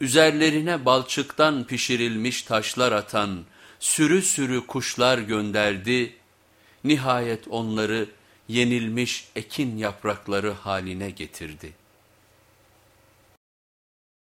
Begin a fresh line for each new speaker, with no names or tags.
üzerlerine balçıktan pişirilmiş taşlar atan sürü sürü kuşlar gönderdi, nihayet onları yenilmiş ekin yaprakları haline getirdi.''